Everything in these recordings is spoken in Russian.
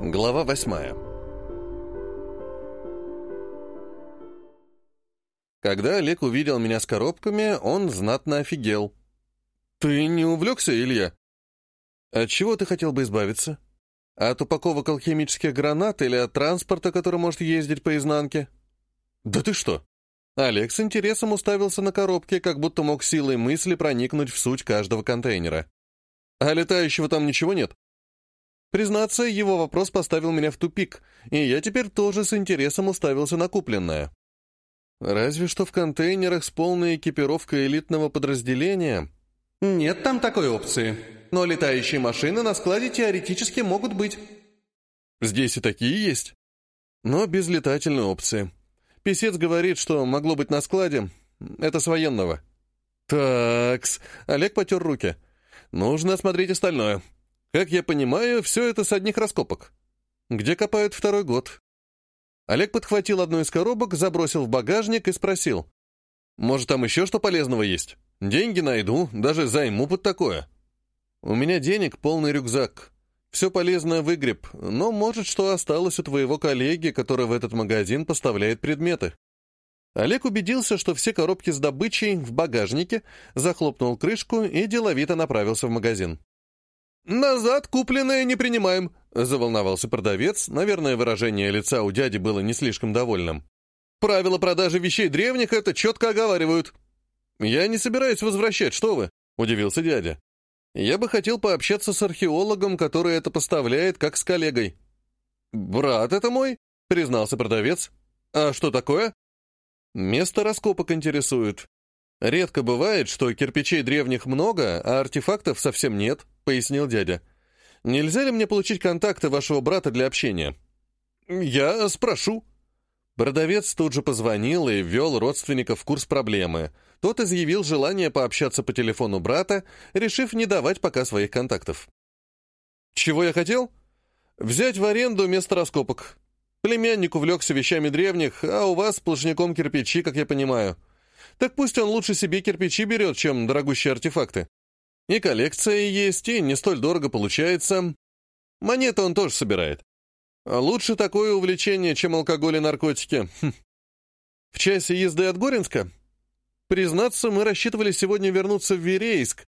Глава восьмая. Когда Олег увидел меня с коробками, он знатно офигел. «Ты не увлекся, Илья?» «От чего ты хотел бы избавиться? От упаковок алхимических гранат или от транспорта, который может ездить по изнанке?» «Да ты что?» Олег с интересом уставился на коробки, как будто мог силой мысли проникнуть в суть каждого контейнера. «А летающего там ничего нет?» Признаться, его вопрос поставил меня в тупик, и я теперь тоже с интересом уставился на купленное. Разве что в контейнерах с полной экипировкой элитного подразделения. Нет там такой опции, но летающие машины на складе теоретически могут быть. Здесь и такие есть, но без летательной опции. Песец говорит, что могло быть на складе. Это с военного. Такс. Олег потер руки. Нужно осмотреть остальное. Как я понимаю, все это с одних раскопок. Где копают второй год? Олег подхватил одну из коробок, забросил в багажник и спросил. «Может, там еще что полезного есть? Деньги найду, даже займу под такое». «У меня денег полный рюкзак. Все полезное выгреб, но, может, что осталось у твоего коллеги, который в этот магазин поставляет предметы». Олег убедился, что все коробки с добычей в багажнике, захлопнул крышку и деловито направился в магазин. «Назад купленное не принимаем», — заволновался продавец. Наверное, выражение лица у дяди было не слишком довольным. «Правила продажи вещей древних это четко оговаривают». «Я не собираюсь возвращать, что вы?» — удивился дядя. «Я бы хотел пообщаться с археологом, который это поставляет, как с коллегой». «Брат это мой», — признался продавец. «А что такое?» «Место раскопок интересует. Редко бывает, что кирпичей древних много, а артефактов совсем нет», — пояснил дядя. «Нельзя ли мне получить контакты вашего брата для общения?» «Я спрошу». Продавец тут же позвонил и ввел родственника в курс проблемы. Тот изъявил желание пообщаться по телефону брата, решив не давать пока своих контактов. «Чего я хотел?» «Взять в аренду место раскопок. Племянник увлекся вещами древних, а у вас сплошняком кирпичи, как я понимаю. Так пусть он лучше себе кирпичи берет, чем дорогущие артефакты. И коллекция есть, и не столь дорого получается. Монеты он тоже собирает. А лучше такое увлечение, чем алкоголь и наркотики. Хм. В часе езды от Горинска? Признаться, мы рассчитывали сегодня вернуться в Верейск.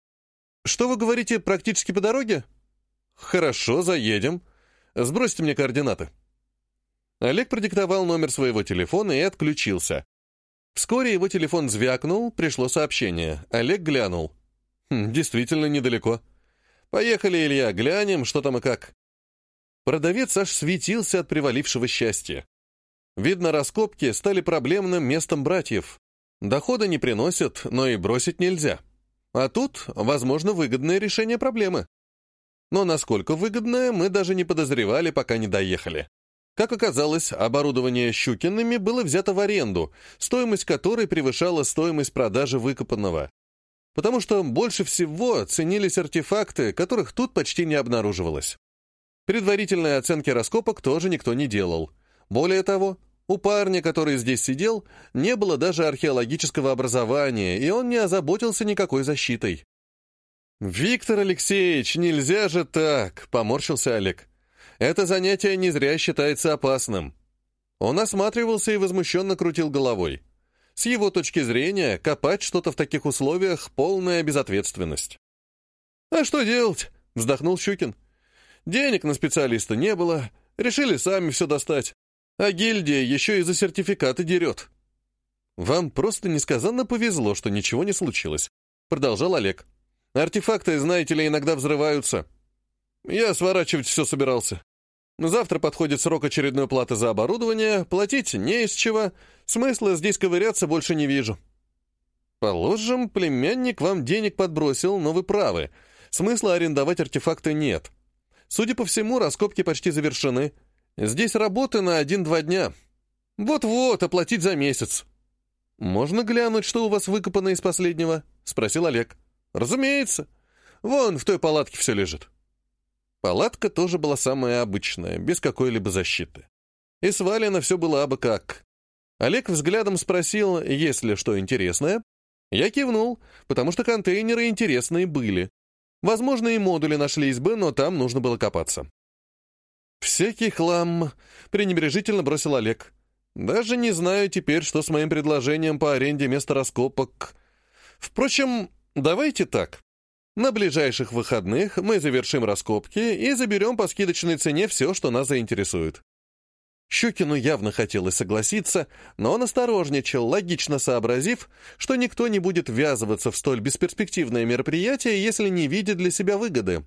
Что вы говорите, практически по дороге? Хорошо, заедем. Сбросьте мне координаты. Олег продиктовал номер своего телефона и отключился. Вскоре его телефон звякнул, пришло сообщение. Олег глянул. Хм, действительно недалеко. Поехали, Илья, глянем, что там и как. Продавец аж светился от привалившего счастья. Видно, раскопки стали проблемным местом братьев. Дохода не приносят, но и бросить нельзя. А тут, возможно, выгодное решение проблемы. Но насколько выгодное, мы даже не подозревали, пока не доехали. Как оказалось, оборудование Щукиными было взято в аренду, стоимость которой превышала стоимость продажи выкопанного. Потому что больше всего ценились артефакты, которых тут почти не обнаруживалось. Предварительной оценки раскопок тоже никто не делал. Более того, у парня, который здесь сидел, не было даже археологического образования, и он не озаботился никакой защитой. «Виктор Алексеевич, нельзя же так!» — поморщился Олег. Это занятие не зря считается опасным. Он осматривался и возмущенно крутил головой. С его точки зрения, копать что-то в таких условиях — полная безответственность. «А что делать?» — вздохнул Щукин. «Денег на специалиста не было, решили сами все достать. А гильдия еще и за сертификаты дерет». «Вам просто несказанно повезло, что ничего не случилось», — продолжал Олег. «Артефакты, знаете ли, иногда взрываются. Я сворачивать все собирался. Завтра подходит срок очередной платы за оборудование, платить не из чего, смысла здесь ковыряться больше не вижу. Положим, племянник вам денег подбросил, но вы правы. Смысла арендовать артефакты нет. Судя по всему, раскопки почти завершены. Здесь работы на один-два дня. Вот-вот, оплатить за месяц. «Можно глянуть, что у вас выкопано из последнего?» — спросил Олег. «Разумеется. Вон в той палатке все лежит». Палатка тоже была самая обычная, без какой-либо защиты. И свалено все было абы как. Олег взглядом спросил, есть ли что интересное. Я кивнул, потому что контейнеры интересные были. Возможно, и модули нашлись бы, но там нужно было копаться. «Всякий хлам», — пренебрежительно бросил Олег. «Даже не знаю теперь, что с моим предложением по аренде места раскопок. Впрочем, давайте так. На ближайших выходных мы завершим раскопки и заберем по скидочной цене все, что нас заинтересует». Щукину явно хотелось согласиться, но он осторожничал, логично сообразив, что никто не будет ввязываться в столь бесперспективное мероприятие, если не видит для себя выгоды.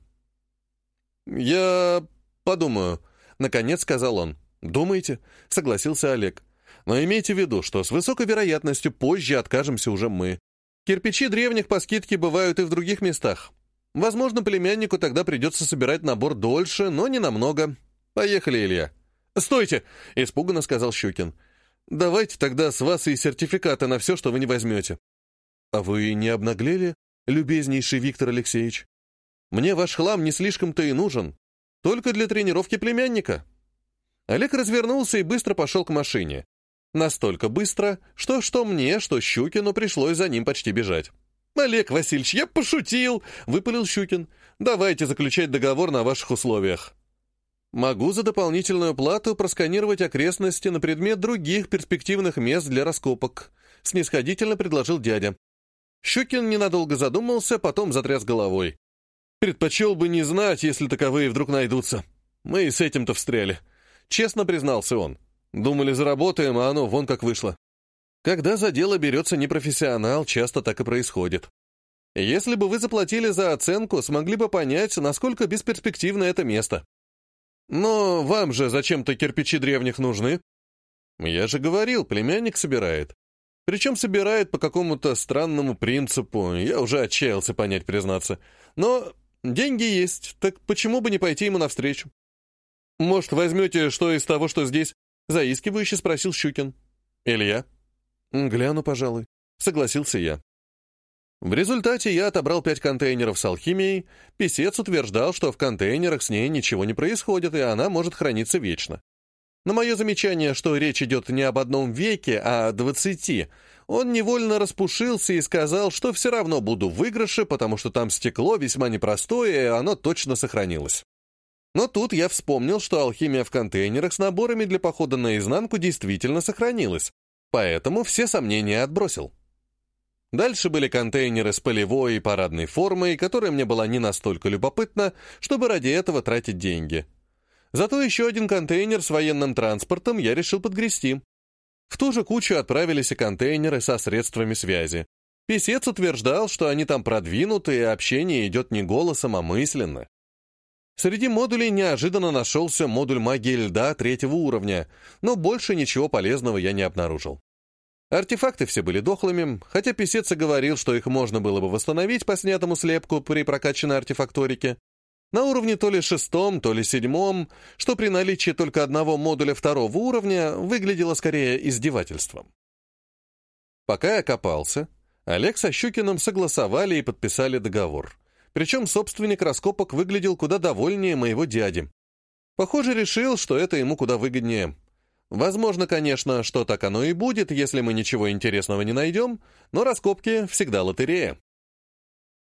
«Я подумаю», — наконец сказал он. «Думаете?» — согласился Олег. «Но имейте в виду, что с высокой вероятностью позже откажемся уже мы. Кирпичи древних по скидке бывают и в других местах. Возможно, племяннику тогда придется собирать набор дольше, но не намного. Поехали, Илья». «Стойте!» — испуганно сказал Щукин. «Давайте тогда с вас и сертификаты на все, что вы не возьмете». «А вы не обнаглели, любезнейший Виктор Алексеевич? Мне ваш хлам не слишком-то и нужен. Только для тренировки племянника». Олег развернулся и быстро пошел к машине. Настолько быстро, что что мне, что Щукину пришлось за ним почти бежать. «Олег Васильевич, я пошутил!» — выпалил Щукин. «Давайте заключать договор на ваших условиях». Могу за дополнительную плату просканировать окрестности на предмет других перспективных мест для раскопок, снисходительно предложил дядя. Щукин ненадолго задумался, потом затряс головой. Предпочел бы не знать, если таковые вдруг найдутся. Мы и с этим-то встряли. Честно признался он. Думали, заработаем, а оно вон как вышло. Когда за дело берется непрофессионал, часто так и происходит. Если бы вы заплатили за оценку, смогли бы понять, насколько бесперспективно это место. Но вам же зачем-то кирпичи древних нужны. Я же говорил, племянник собирает. Причем собирает по какому-то странному принципу, я уже отчаялся понять, признаться. Но деньги есть, так почему бы не пойти ему навстречу? Может, возьмете что из того, что здесь? Заискивающе спросил Щукин. Илья? Гляну, пожалуй. Согласился я. В результате я отобрал пять контейнеров с алхимией. Песец утверждал, что в контейнерах с ней ничего не происходит, и она может храниться вечно. На мое замечание, что речь идет не об одном веке, а о двадцати, он невольно распушился и сказал, что все равно буду в выигрыше, потому что там стекло весьма непростое, и оно точно сохранилось. Но тут я вспомнил, что алхимия в контейнерах с наборами для похода наизнанку действительно сохранилась, поэтому все сомнения отбросил. Дальше были контейнеры с полевой и парадной формой, которая мне была не настолько любопытна, чтобы ради этого тратить деньги. Зато еще один контейнер с военным транспортом я решил подгрести. В ту же кучу отправились и контейнеры со средствами связи. Песец утверждал, что они там продвинуты, и общение идет не голосом, а мысленно. Среди модулей неожиданно нашелся модуль магии льда третьего уровня, но больше ничего полезного я не обнаружил. Артефакты все были дохлыми, хотя писец говорил, что их можно было бы восстановить по снятому слепку при прокачанной артефакторике. На уровне то ли шестом, то ли седьмом, что при наличии только одного модуля второго уровня выглядело скорее издевательством. Пока я копался, Олег со Щукиным согласовали и подписали договор. Причем собственник раскопок выглядел куда довольнее моего дяди. Похоже, решил, что это ему куда выгоднее. Возможно, конечно, что так оно и будет, если мы ничего интересного не найдем, но раскопки всегда лотерея.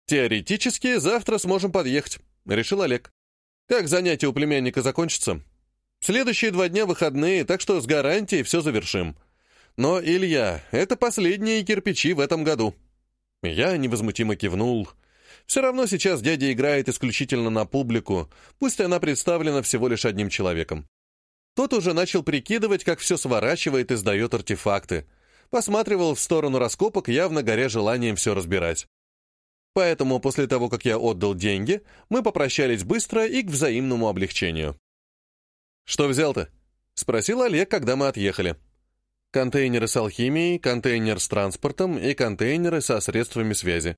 «Теоретически завтра сможем подъехать», — решил Олег. «Как занятия у племянника закончатся?» «Следующие два дня выходные, так что с гарантией все завершим. Но, Илья, это последние кирпичи в этом году». Я невозмутимо кивнул. Все равно сейчас дядя играет исключительно на публику, пусть она представлена всего лишь одним человеком. Тот уже начал прикидывать, как все сворачивает и сдает артефакты. Посматривал в сторону раскопок, явно горя желанием все разбирать. Поэтому после того, как я отдал деньги, мы попрощались быстро и к взаимному облегчению. «Что взял-то?» — спросил Олег, когда мы отъехали. Контейнеры с алхимией, контейнер с транспортом и контейнеры со средствами связи.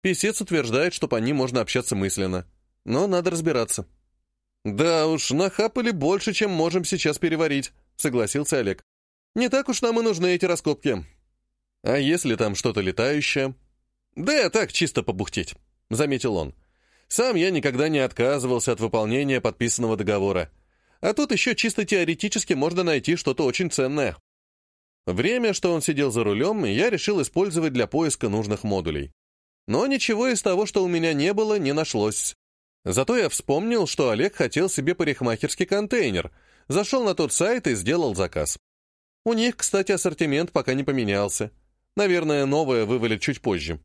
Песец утверждает, что по ним можно общаться мысленно. Но надо разбираться. «Да уж, нахапали больше, чем можем сейчас переварить», — согласился Олег. «Не так уж нам и нужны эти раскопки. А если там что-то летающее?» «Да так, чисто побухтеть», — заметил он. «Сам я никогда не отказывался от выполнения подписанного договора. А тут еще чисто теоретически можно найти что-то очень ценное». Время, что он сидел за рулем, я решил использовать для поиска нужных модулей. Но ничего из того, что у меня не было, не нашлось. Зато я вспомнил, что Олег хотел себе парикмахерский контейнер, зашел на тот сайт и сделал заказ. У них, кстати, ассортимент пока не поменялся. Наверное, новое вывалит чуть позже.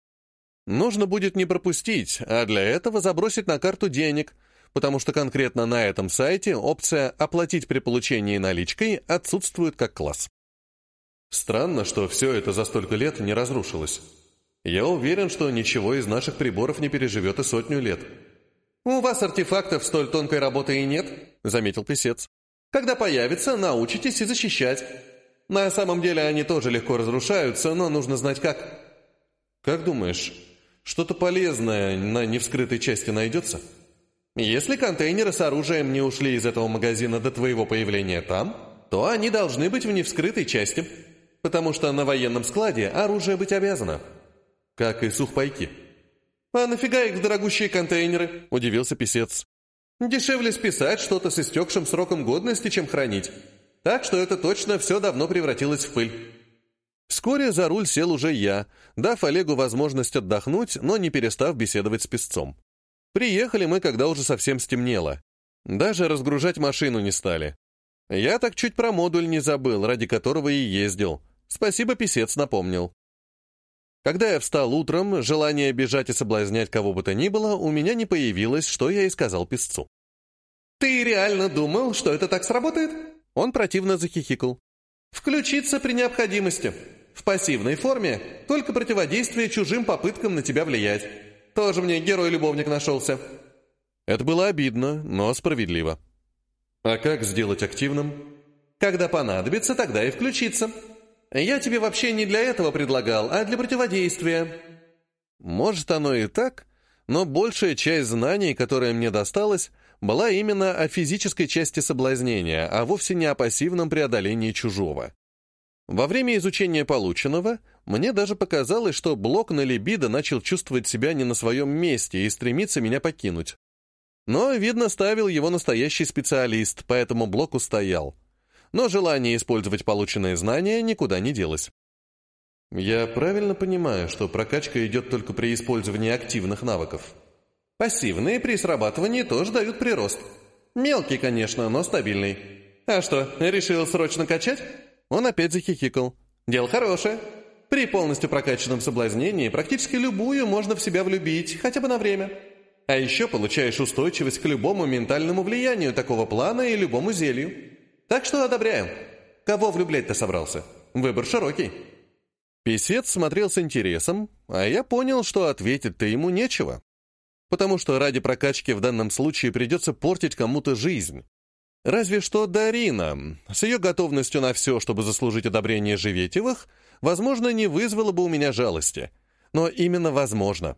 Нужно будет не пропустить, а для этого забросить на карту денег, потому что конкретно на этом сайте опция «Оплатить при получении наличкой» отсутствует как класс. Странно, что все это за столько лет не разрушилось. Я уверен, что ничего из наших приборов не переживет и сотню лет. «У вас артефактов столь тонкой работы и нет», — заметил писец. «Когда появится, научитесь и защищать. На самом деле они тоже легко разрушаются, но нужно знать как». «Как думаешь, что-то полезное на невскрытой части найдется?» «Если контейнеры с оружием не ушли из этого магазина до твоего появления там, то они должны быть в невскрытой части, потому что на военном складе оружие быть обязано». Как и сухпайки. «А нафига их в дорогущие контейнеры?» – удивился писец. «Дешевле списать что-то с истекшим сроком годности, чем хранить. Так что это точно все давно превратилось в пыль». Вскоре за руль сел уже я, дав Олегу возможность отдохнуть, но не перестав беседовать с песцом. Приехали мы, когда уже совсем стемнело. Даже разгружать машину не стали. Я так чуть про модуль не забыл, ради которого и ездил. Спасибо, писец напомнил. Когда я встал утром, желание бежать и соблазнять кого бы то ни было у меня не появилось, что я и сказал песцу. «Ты реально думал, что это так сработает?» Он противно захихикал. «Включиться при необходимости. В пассивной форме, только противодействие чужим попыткам на тебя влиять. Тоже мне герой-любовник нашелся». Это было обидно, но справедливо. «А как сделать активным?» «Когда понадобится, тогда и включиться», я тебе вообще не для этого предлагал, а для противодействия». Может, оно и так, но большая часть знаний, которая мне досталась, была именно о физической части соблазнения, а вовсе не о пассивном преодолении чужого. Во время изучения полученного мне даже показалось, что блок на либидо начал чувствовать себя не на своем месте и стремится меня покинуть. Но, видно, ставил его настоящий специалист, поэтому блок устоял но желание использовать полученные знания никуда не делось. Я правильно понимаю, что прокачка идет только при использовании активных навыков? Пассивные при срабатывании тоже дают прирост. Мелкий, конечно, но стабильный. А что, решил срочно качать? Он опять захихикал. Дело хорошее. При полностью прокачанном соблазнении практически любую можно в себя влюбить, хотя бы на время. А еще получаешь устойчивость к любому ментальному влиянию такого плана и любому зелью. Так что одобряем. Кого влюблять-то собрался? Выбор широкий». Песец смотрел с интересом, а я понял, что ответить-то ему нечего. Потому что ради прокачки в данном случае придется портить кому-то жизнь. Разве что Дарина, с ее готовностью на все, чтобы заслужить одобрение Живетевых, возможно, не вызвала бы у меня жалости. Но именно возможно.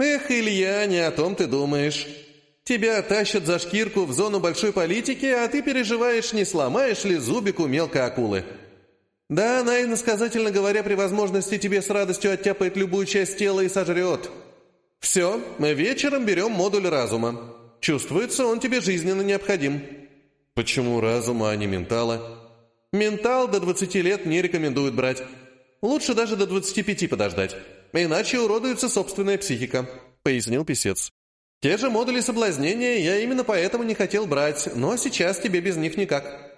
«Эх, Илья, не о том ты думаешь», Тебя тащат за шкирку в зону большой политики, а ты переживаешь, не сломаешь ли зубик у мелкой акулы. Да, она, иносказательно говоря, при возможности тебе с радостью оттяпает любую часть тела и сожрет. Все, мы вечером берем модуль разума. Чувствуется, он тебе жизненно необходим. Почему разума, а не ментала? Ментал до 20 лет не рекомендуют брать. Лучше даже до 25 подождать. Иначе уродуется собственная психика, пояснил писец. Те же модули соблазнения я именно поэтому не хотел брать, но сейчас тебе без них никак.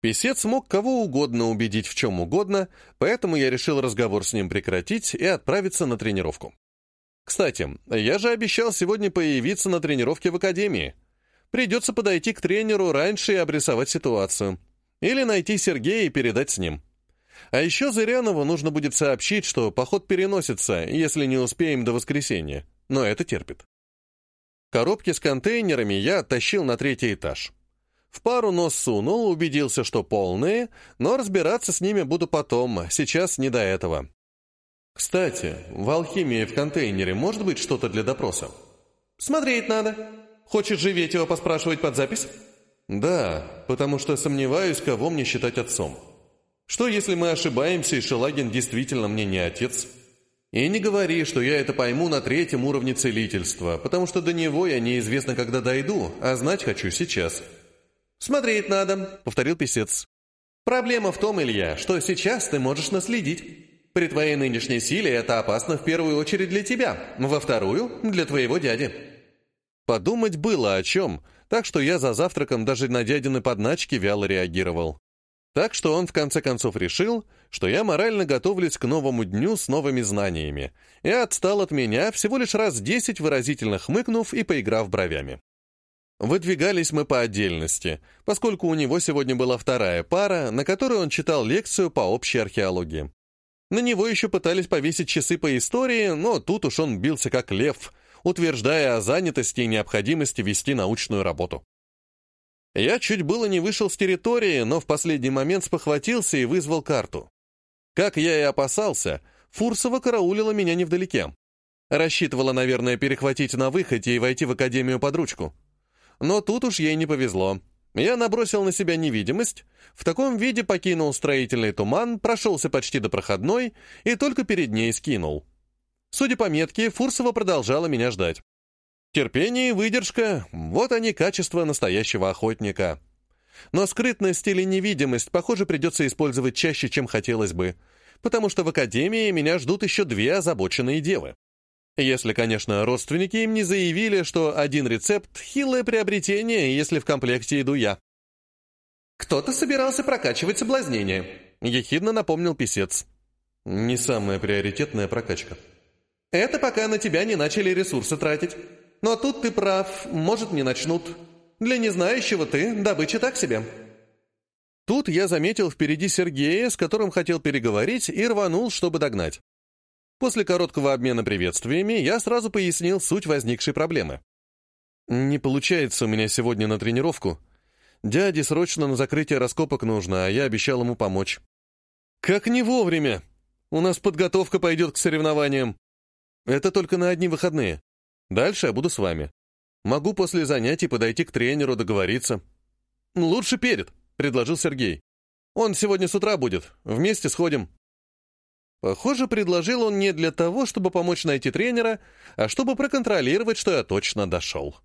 Песец мог кого угодно убедить в чем угодно, поэтому я решил разговор с ним прекратить и отправиться на тренировку. Кстати, я же обещал сегодня появиться на тренировке в академии. Придется подойти к тренеру раньше и обрисовать ситуацию. Или найти Сергея и передать с ним. А еще Зырянову нужно будет сообщить, что поход переносится, если не успеем до воскресенья. Но это терпит. Коробки с контейнерами я оттащил на третий этаж. В пару нос сунул, убедился, что полные, но разбираться с ними буду потом, сейчас не до этого. Кстати, в алхимии в контейнере может быть что-то для допроса? Смотреть надо. Хочешь живеть его поспрашивать под запись? Да, потому что сомневаюсь, кого мне считать отцом. Что, если мы ошибаемся, и Шелагин действительно мне не отец? И не говори, что я это пойму на третьем уровне целительства, потому что до него я неизвестно, когда дойду, а знать хочу сейчас. «Смотреть надо», — повторил писец. «Проблема в том, Илья, что сейчас ты можешь наследить. При твоей нынешней силе это опасно в первую очередь для тебя, во вторую — для твоего дяди». Подумать было о чем, так что я за завтраком даже на дядины подначки вяло реагировал. Так что он в конце концов решил, что я морально готовлюсь к новому дню с новыми знаниями, и отстал от меня всего лишь раз десять, выразительно хмыкнув и поиграв бровями. Выдвигались мы по отдельности, поскольку у него сегодня была вторая пара, на которой он читал лекцию по общей археологии. На него еще пытались повесить часы по истории, но тут уж он бился как лев, утверждая о занятости и необходимости вести научную работу. Я чуть было не вышел с территории, но в последний момент спохватился и вызвал карту. Как я и опасался, Фурсова караулила меня невдалеке. Рассчитывала, наверное, перехватить на выходе и войти в академию под ручку. Но тут уж ей не повезло. Я набросил на себя невидимость, в таком виде покинул строительный туман, прошелся почти до проходной и только перед ней скинул. Судя по метке, Фурсова продолжала меня ждать. Терпение и выдержка — вот они качества настоящего охотника. Но скрытность или невидимость, похоже, придется использовать чаще, чем хотелось бы, потому что в академии меня ждут еще две озабоченные девы. Если, конечно, родственники им не заявили, что один рецепт — хилое приобретение, если в комплекте иду я. «Кто-то собирался прокачивать соблазнение», — ехидно напомнил писец. «Не самая приоритетная прокачка». «Это пока на тебя не начали ресурсы тратить. Но тут ты прав, может, не начнут. Для незнающего ты добыча так себе». Тут я заметил впереди Сергея, с которым хотел переговорить, и рванул, чтобы догнать. После короткого обмена приветствиями я сразу пояснил суть возникшей проблемы. «Не получается у меня сегодня на тренировку. Дяде срочно на закрытие раскопок нужно, а я обещал ему помочь». «Как не вовремя! У нас подготовка пойдет к соревнованиям. Это только на одни выходные. Дальше я буду с вами. Могу после занятий подойти к тренеру, договориться». «Лучше перед», — предложил Сергей. «Он сегодня с утра будет. Вместе сходим». Похоже, предложил он не для того, чтобы помочь найти тренера, а чтобы проконтролировать, что я точно дошел.